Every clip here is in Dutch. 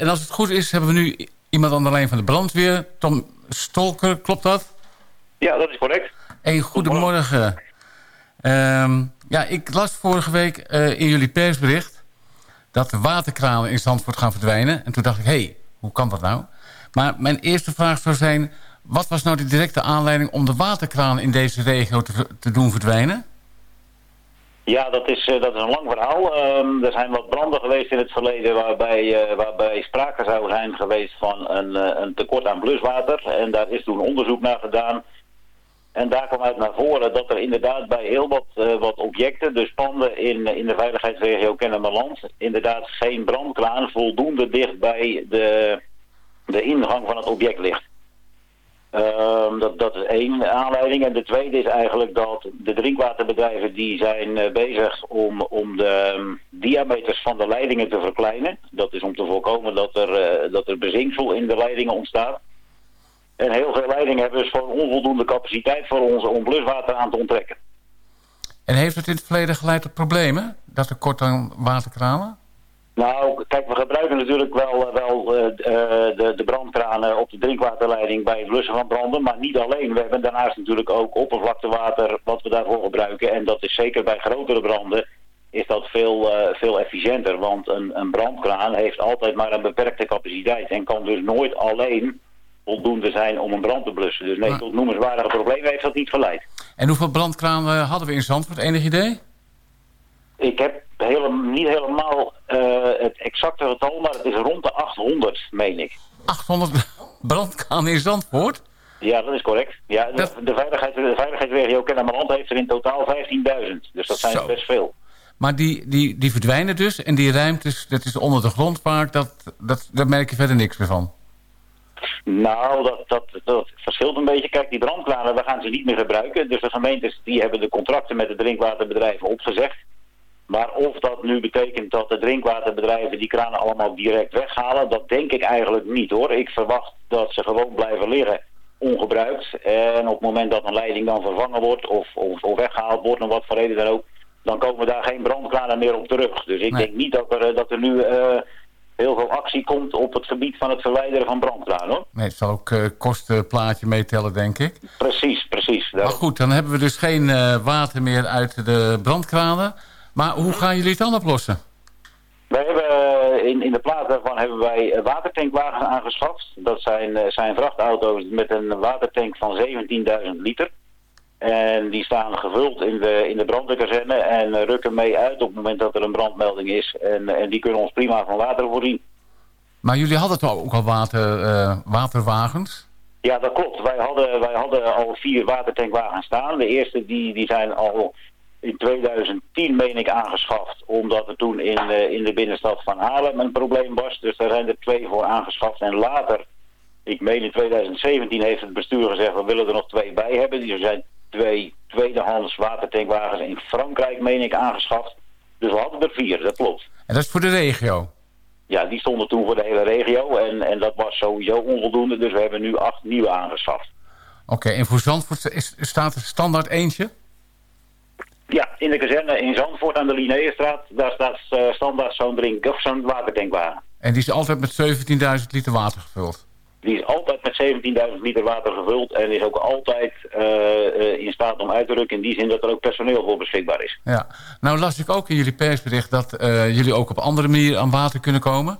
En als het goed is, hebben we nu iemand aan de lijn van de brandweer. Tom Stolker, klopt dat? Ja, dat is correct. Hey, goedemorgen. Ehm, ja, ik las vorige week in jullie persbericht... dat de waterkranen in Zandvoort gaan verdwijnen. En toen dacht ik, hé, hey, hoe kan dat nou? Maar mijn eerste vraag zou zijn... wat was nou de directe aanleiding om de waterkranen in deze regio te, te doen verdwijnen? Ja, dat is, uh, dat is een lang verhaal. Um, er zijn wat branden geweest in het verleden waarbij, uh, waarbij sprake zou zijn geweest van een, uh, een tekort aan bluswater. En daar is toen onderzoek naar gedaan. En daar kwam uit naar voren dat er inderdaad bij heel wat, wat objecten, dus panden in, in de veiligheidsregio Kennemerland, inderdaad geen brandkraan voldoende dicht bij de, de ingang van het object ligt. Um, dat, dat is één aanleiding. En de tweede is eigenlijk dat de drinkwaterbedrijven die zijn uh, bezig om, om de um, diameters van de leidingen te verkleinen. Dat is om te voorkomen dat er, uh, dat er bezinksel in de leidingen ontstaat. En heel veel leidingen hebben dus gewoon onvoldoende capaciteit voor ons om bluswater aan te onttrekken. En heeft het in het verleden geleid tot problemen? Dat er kort aan waterkranen? Nou, kijk, we gebruiken natuurlijk wel, wel uh, de, de brandkranen op de drinkwaterleiding bij het blussen van branden, maar niet alleen. We hebben daarnaast natuurlijk ook oppervlaktewater wat we daarvoor gebruiken. En dat is zeker bij grotere branden is dat veel, uh, veel efficiënter. Want een, een brandkraan heeft altijd maar een beperkte capaciteit en kan dus nooit alleen voldoende zijn om een brand te blussen. Dus nee, tot noemenswaardige problemen heeft dat niet geleid. En hoeveel brandkranen hadden we in Zandvoort? Enig idee? Ik heb hele, niet helemaal uh, het exacte getal, maar het is rond de 800, meen ik. 800 brandkranen in Zandvoort? Ja, dat is correct. Ja, dat... de, de, veiligheid, de veiligheidsregio Kennemerland heeft er in totaal 15.000. Dus dat zijn Zo. best veel. Maar die, die, die verdwijnen dus en die ruimtes, dat is onder de grond vaak, dat, dat, daar merk je verder niks meer van. Nou, dat, dat, dat verschilt een beetje. Kijk, die brandkranen, we gaan ze niet meer gebruiken. Dus de gemeentes die hebben de contracten met de drinkwaterbedrijven opgezegd. Maar of dat nu betekent dat de drinkwaterbedrijven die kranen allemaal direct weghalen, dat denk ik eigenlijk niet hoor. Ik verwacht dat ze gewoon blijven liggen ongebruikt. En op het moment dat een leiding dan vervangen wordt of, of, of weggehaald wordt, om wat voor reden dan ook, dan komen daar geen brandkranen meer op terug. Dus ik nee. denk niet dat er, dat er nu uh, heel veel actie komt op het gebied van het verwijderen van brandkranen hoor. Nee, het zal ook uh, kostenplaatje meetellen denk ik. Precies, precies. Maar goed, dan hebben we dus geen uh, water meer uit de brandkranen. Maar hoe gaan jullie het dan oplossen? Wij hebben in, in de plaats daarvan hebben wij watertankwagens aangeschaft. Dat zijn, zijn vrachtauto's met een watertank van 17.000 liter. En die staan gevuld in de, in de brandweerkazerne en rukken mee uit op het moment dat er een brandmelding is. En, en die kunnen ons prima van water voorzien. Maar jullie hadden toch ook al water, uh, waterwagens? Ja, dat klopt. Wij hadden, wij hadden al vier watertankwagens staan. De eerste die, die zijn al in 2010 meen ik aangeschaft, omdat er toen in, uh, in de binnenstad van Haarlem een probleem was. Dus daar zijn er twee voor aangeschaft. En later, ik meen in 2017 heeft het bestuur gezegd, we willen er nog twee bij hebben. Die zijn twee tweedehands watertankwagens in Frankrijk, meen ik, aangeschaft. Dus we hadden er vier, dat klopt. En dat is voor de regio? Ja, die stonden toen voor de hele regio en, en dat was sowieso onvoldoende. Dus we hebben nu acht nieuwe aangeschaft. Oké, okay, en voor Zandvoort is, staat er standaard eentje? Ja, in de kazerne in Zandvoort aan de Linnéestraat, daar staat uh, standaard zo'n drink of zo'n. En die is altijd met 17.000 liter water gevuld? Die is altijd met 17.000 liter water gevuld en is ook altijd uh, uh, in staat om uit te rukken in die zin dat er ook personeel voor beschikbaar is. Ja, nou las ik ook in jullie persbericht dat jullie ook op andere manier aan water kunnen komen.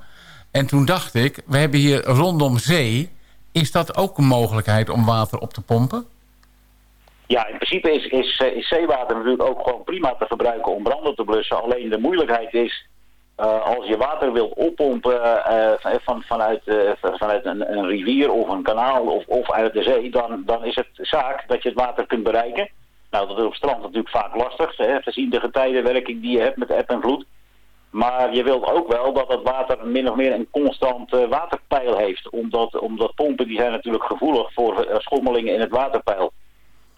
En toen dacht ik, we hebben hier rondom zee, is dat ook een mogelijkheid om water op te pompen? Ja, in principe is, is, is zeewater natuurlijk ook gewoon prima te gebruiken om branden te blussen. Alleen de moeilijkheid is, uh, als je water wilt oppompen uh, van, vanuit, vanuit een, een, rivier of een kanaal of, of uit de zee, dan, dan is het zaak dat je het water kunt bereiken. Nou, dat is op strand natuurlijk vaak lastig, hè, gezien de getijdenwerking die je hebt met eb en vloed. Maar je wilt ook wel dat het water min of meer een constant waterpeil heeft. Omdat, omdat pompen die zijn natuurlijk gevoelig voor schommelingen in het waterpeil.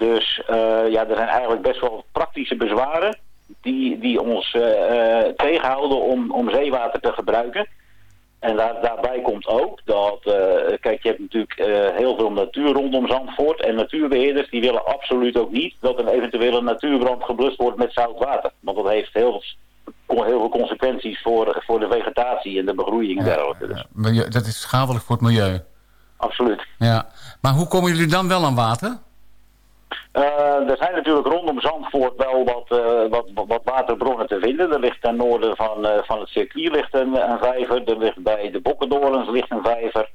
Dus uh, ja, er zijn eigenlijk best wel praktische bezwaren die, die ons uh, tegenhouden om, om zeewater te gebruiken. En daar, daarbij komt ook dat, uh, kijk, je hebt natuurlijk heel veel natuur rondom Zandvoort. En natuurbeheerders die willen absoluut ook niet dat een eventuele natuurbrand geblust wordt met zout water. Want dat heeft heel heel veel consequenties voor, voor de vegetatie en de begroeiing en dergelijke. Dus. dat is schadelijk voor het milieu. Absoluut. Ja. Maar hoe komen jullie dan wel aan water? Uh, er zijn natuurlijk rondom Zandvoort wel wat, uh, wat, wat waterbronnen te vinden. Er ligt ten noorden van, uh, van het circuit ligt een, een vijver. Er ligt bij de Bokkendorens ligt een vijver.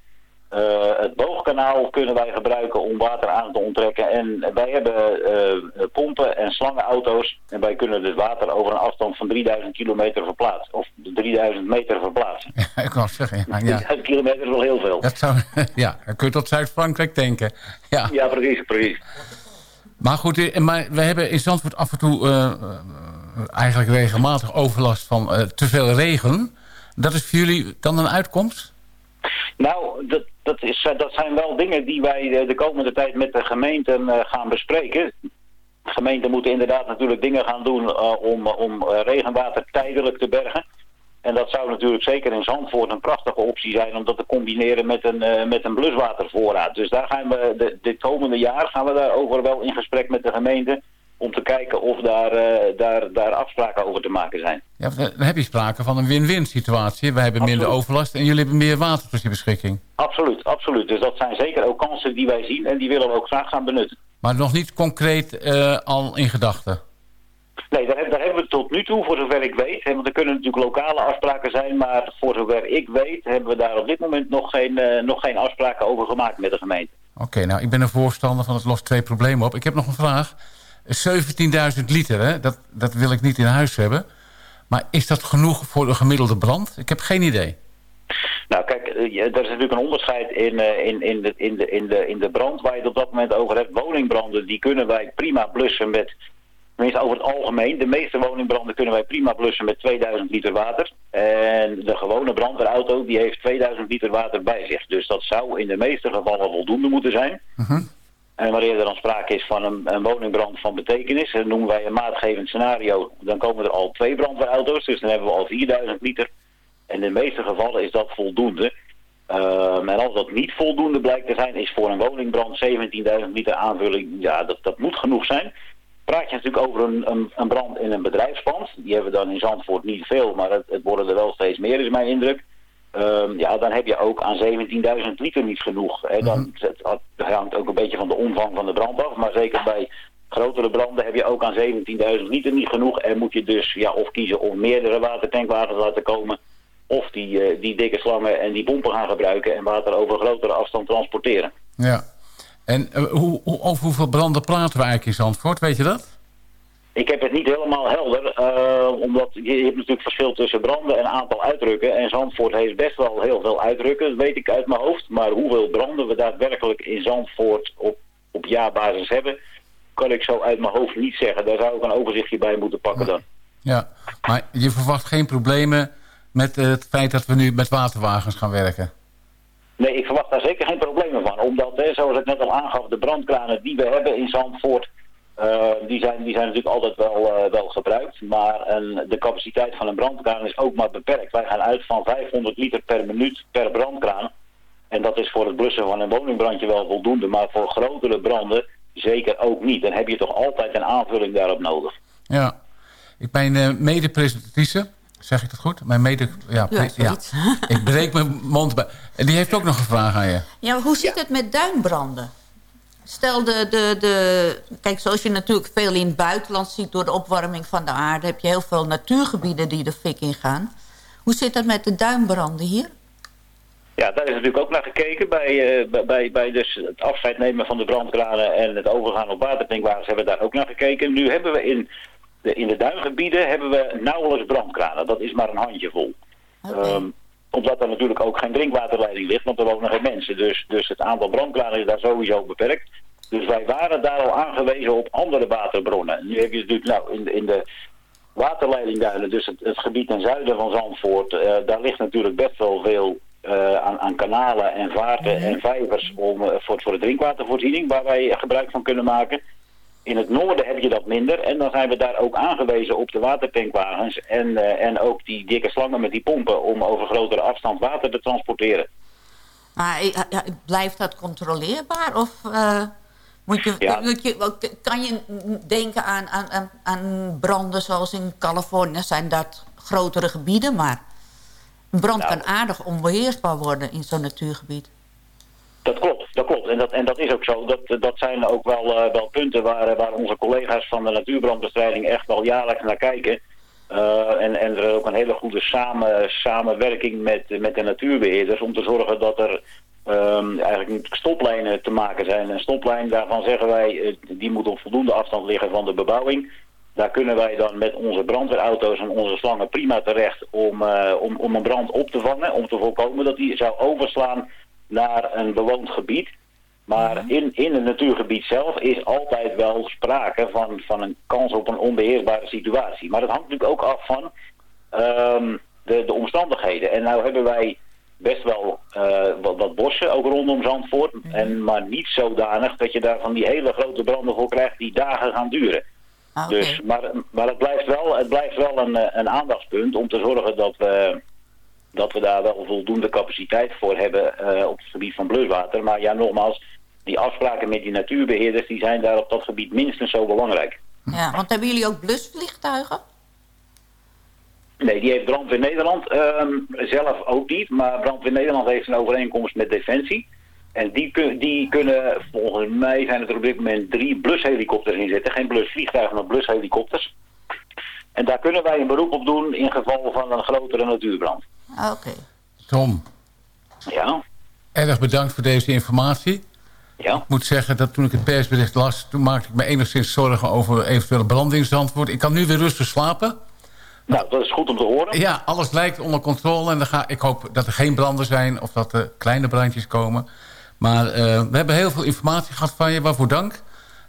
het boogkanaal kunnen wij gebruiken om water aan te onttrekken. En wij hebben pompen en slangenauto's. En wij kunnen dus water over een afstand van 3000 kilometer verplaatsen. Of 3000 meter verplaatsen. Ja, ik wou zeggen. Ja, 3000 kilometer is wel heel veel. Dat zou, ja, dan kun je tot Zuid-Frankrijk denken. Ja, ja precies, precies. Maar goed, eh, maar we hebben in Zandvoort af en toe uh, eigenlijk regelmatig overlast van uh, te veel regen. Dat is voor jullie dan een uitkomst? Nou, dat, dat, is, dat zijn wel dingen die wij de komende tijd met de gemeenten gaan bespreken. Gemeenten moeten inderdaad natuurlijk dingen gaan doen om, om regenwater tijdelijk te bergen. En dat zou natuurlijk zeker in Zandvoort een prachtige optie zijn om dat te combineren met een, uh, met een bluswatervoorraad. Dus daar gaan we de, dit komende jaar gaan we daarover wel in gesprek met de gemeente om te kijken of daar, uh, daar, daar afspraken over te maken zijn. Ja, dan heb je sprake van een win-win situatie. Wij hebben minder overlast en jullie hebben meer water tot je beschikking. Absoluut, absoluut. Dus dat zijn zeker ook kansen die wij zien en die willen we ook graag gaan benutten. Maar nog niet concreet uh, al in gedachten? Nee, daar, daar, hebben tot nu toe, voor zover ik weet. Want er kunnen natuurlijk lokale afspraken zijn, maar voor zover ik weet... hebben we daar op dit moment nog geen, uh, nog geen afspraken over gemaakt met de gemeente. Oké, nou, ik ben een voorstander van het lost twee problemen op. Ik heb nog een vraag. 17.000 liter, hè? Dat, dat wil ik niet in huis hebben. Maar is dat genoeg voor de gemiddelde brand? Ik heb geen idee. Nou kijk, er is natuurlijk een onderscheid in, in, in, de, in, de, in, de, in de brand waar je het op dat moment over hebt. Woningbranden, die kunnen wij prima blussen met Tenminste over het algemeen. De meeste woningbranden kunnen wij prima blussen met 2000 liter water. En de gewone brandweerauto die heeft 2000 liter water bij zich. Dus dat zou in de meeste gevallen voldoende moeten zijn. Uh En wanneer er dan sprake is van een, een woningbrand van betekenis, dan noemen wij een maatgevend scenario, dan komen er al twee brandweerauto's, dus dan hebben we al 4000 liter. En in de meeste gevallen is dat voldoende. Um, en als dat niet voldoende blijkt te zijn, is voor een woningbrand 17.000 liter aanvulling, ja, dat, dat moet genoeg zijn praat je natuurlijk over een, een, een, brand in een bedrijfspand. Die hebben we dan in Zandvoort niet veel, maar het, het worden er wel steeds meer, is mijn indruk. Um, ja, dan heb je ook aan 17.000 liter niet genoeg. Hè. Dan, mhm. het, het hangt ook een beetje van de omvang van de brand af, maar zeker bij grotere branden heb je ook aan 17.000 liter niet genoeg. En moet je dus ja, of kiezen om meerdere watertankwagens laten komen... of die, uh, die dikke slangen en die pompen gaan gebruiken... en water over grotere afstand transporteren. Ja, en uh, hoe, over hoeveel branden praten we eigenlijk in Zandvoort, weet je dat? Ik heb het niet helemaal helder, uh, omdat je, je, hebt natuurlijk verschil tussen branden en aantal uitdrukken. En Zandvoort heeft best wel heel veel uitdrukken, dat weet ik uit mijn hoofd. Maar hoeveel branden we daadwerkelijk in Zandvoort op, op jaarbasis hebben, kan ik zo uit mijn hoofd niet zeggen. Daar zou ik een overzichtje bij moeten pakken dan. Ja, maar je verwacht geen problemen met het feit dat we nu met waterwagens gaan werken? Nee, ik verwacht daar zeker geen problemen van. Omdat, hè, zoals ik net al aangaf, de brandkranen die we hebben in Zandvoort... Uh, die, zijn, die zijn natuurlijk altijd wel, uh, wel gebruikt. Maar de capaciteit van een brandkraan is ook maar beperkt. Wij gaan uit van 500 liter per minuut per brandkraan. En dat is voor het blussen van een woningbrandje wel voldoende. Maar voor grotere branden zeker ook niet. Dan heb je toch altijd een aanvulling daarop nodig. Ja, ik ben uh, mede-presentatrice Zeg ik dat goed? Mijn mede... Ja, ja, ja. ik breek mijn mond bij. En die heeft ook nog een vraag aan je. Ja, hoe zit het met duinbranden? Stel, de, de, de, kijk, zoals je natuurlijk veel in het buitenland ziet... door de opwarming van de aarde... heb je heel veel natuurgebieden die de fik ingaan. Hoe zit dat met de duinbranden hier? Ja, daar is natuurlijk ook naar gekeken. Bij, uh, bij, bij dus het afscheid nemen van de brandkranen... en het overgaan op watertankwagens hebben we daar ook naar gekeken. Nu hebben we in in de duingebieden hebben we nauwelijks brandkranen. Dat is maar een handjevol. Okay. Um, omdat er natuurlijk ook geen drinkwaterleiding ligt, want er wonen geen mensen. Dus, dus het aantal brandkranen is daar sowieso beperkt. Dus wij waren daar al aangewezen op andere waterbronnen. Nu heb je natuurlijk nou, in, de, in de waterleidingduinen, dus het, het, gebied ten zuiden van Zandvoort, uh, daar ligt natuurlijk best wel veel uh, aan, aan, kanalen en vaarten mhm. en vijvers om, uh, voor, voor de drinkwatervoorziening, waar wij gebruik van kunnen maken. In het noorden heb je dat minder. En dan zijn we daar ook aangewezen op de watertankwagens. En, uh, en ook die dikke slangen met die pompen om over grotere afstand water te transporteren. Maar ja, blijft dat controleerbaar? Of uh, moet je, ja. moet je, kan je denken aan, aan, aan branden zoals in Californië? Zijn dat grotere gebieden, maar een brand nou. kan aardig onbeheersbaar worden in zo'n natuurgebied. Dat klopt, dat klopt. En dat, en dat is ook zo. Dat, dat zijn ook wel, uh, wel punten waar, waar onze collega's van de natuurbrandbestrijding echt wel jaarlijks naar kijken. Uh, en, en er is ook een hele goede samen, samenwerking met, met de natuurbeheerders om te zorgen dat er um, eigenlijk stoplijnen te maken zijn. Een stoplijn, daarvan zeggen wij, uh, die moet op voldoende afstand liggen van de bebouwing. Daar kunnen wij dan met onze brandweerauto's en onze slangen prima terecht om, om, om een brand op te vangen. Om te voorkomen dat die zou overslaan naar een bewoond gebied. Maar in, in het natuurgebied zelf is altijd wel sprake van, van een kans op een onbeheersbare situatie. Maar dat hangt natuurlijk ook af van um, de, de omstandigheden. En nou hebben wij best wel uh, wat, wat, bossen, ook rondom Zandvoort. -hmm. en, maar niet zodanig dat je daar van die hele grote branden voor krijgt die dagen gaan duren. Ah, okay. dus, maar maar het, blijft wel, het blijft wel een, een aandachtspunt om te zorgen dat we dat we daar wel voldoende capaciteit voor hebben uh, op het gebied van bluswater. Maar ja, nogmaals, die afspraken met die natuurbeheerders... die zijn daar op dat gebied minstens zo belangrijk. Ja, want hebben jullie ook blusvliegtuigen? Nee, die heeft Brandweer Nederland um, zelf ook niet. Maar Brandweer Nederland heeft een overeenkomst met Defensie. En die, kun, die kunnen, volgens mij zijn het er op dit moment drie blushelikopters in zitten. Geen blusvliegtuigen, maar blushelikopters. En daar kunnen wij een beroep op doen in geval van een grotere natuurbrand. Oké. Okay. Tom. Ja? Erg bedankt voor deze informatie. Ja. Ik moet zeggen dat toen ik het persbericht las... toen maakte ik me enigszins zorgen over eventuele brandingsantwoord. Ik kan nu weer rustig slapen. Nou, dat is goed om te horen. Ja, alles lijkt onder controle. En dan ga, ik hoop dat er geen branden zijn of dat er kleine brandjes komen. Maar uh, we hebben heel veel informatie gehad van je. Waarvoor dank.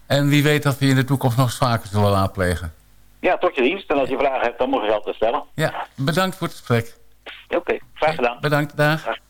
En wie weet dat we in de toekomst nog vaker zullen raadplegen. Ja, tot je dienst. En als je vragen hebt, dan moet je ze altijd stellen. Ja, bedankt voor het gesprek. Oké, okay, graag gedaan. Bedankt, dag.